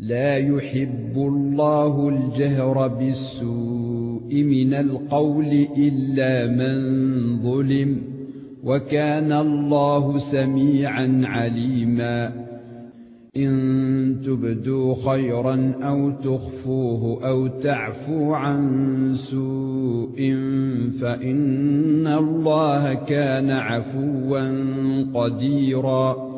لا يحب الله الجهر بالسوء من القول إلا من ظلم وكان الله سميعا عليما. إن تبدوا خيرا أو تخفوه أو تعفو عن سوء فإن الله كان عفوا قديرا.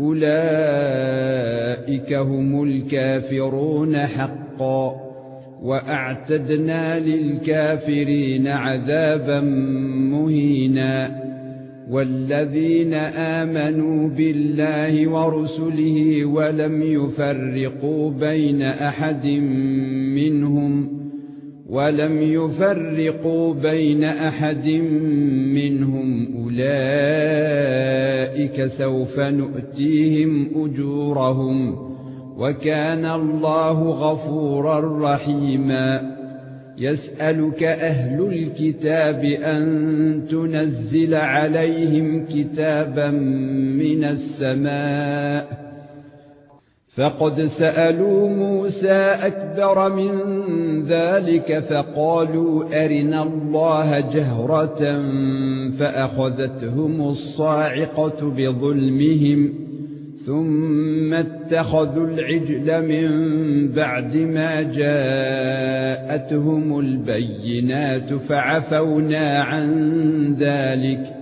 أولئك هم الكافرون حقا وأعتدنا للكافرين عذابا مهينا والذين آمنوا بالله ورسله ولم يفرقوا بين أحد منهم ولم يفرقوا بين أحد منهم أولئك سوف نؤتيهم أجورهم وكان الله غفورا رحيما. يسألك أهل الكتاب أن تنزل عليهم كتابا من السماء فقد سالوا موسى اكبر من ذلك فقالوا ارنا الله جهره فاخذتهم الصاعقه بظلمهم ثم اتخذوا العجل من بعد ما جاءتهم البينات فعفونا عن ذلك